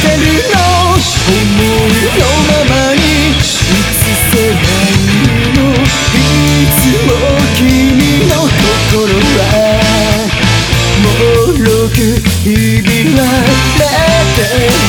てるの。思いの。ままに映せないの。いつも君の。心はもろくひび割れて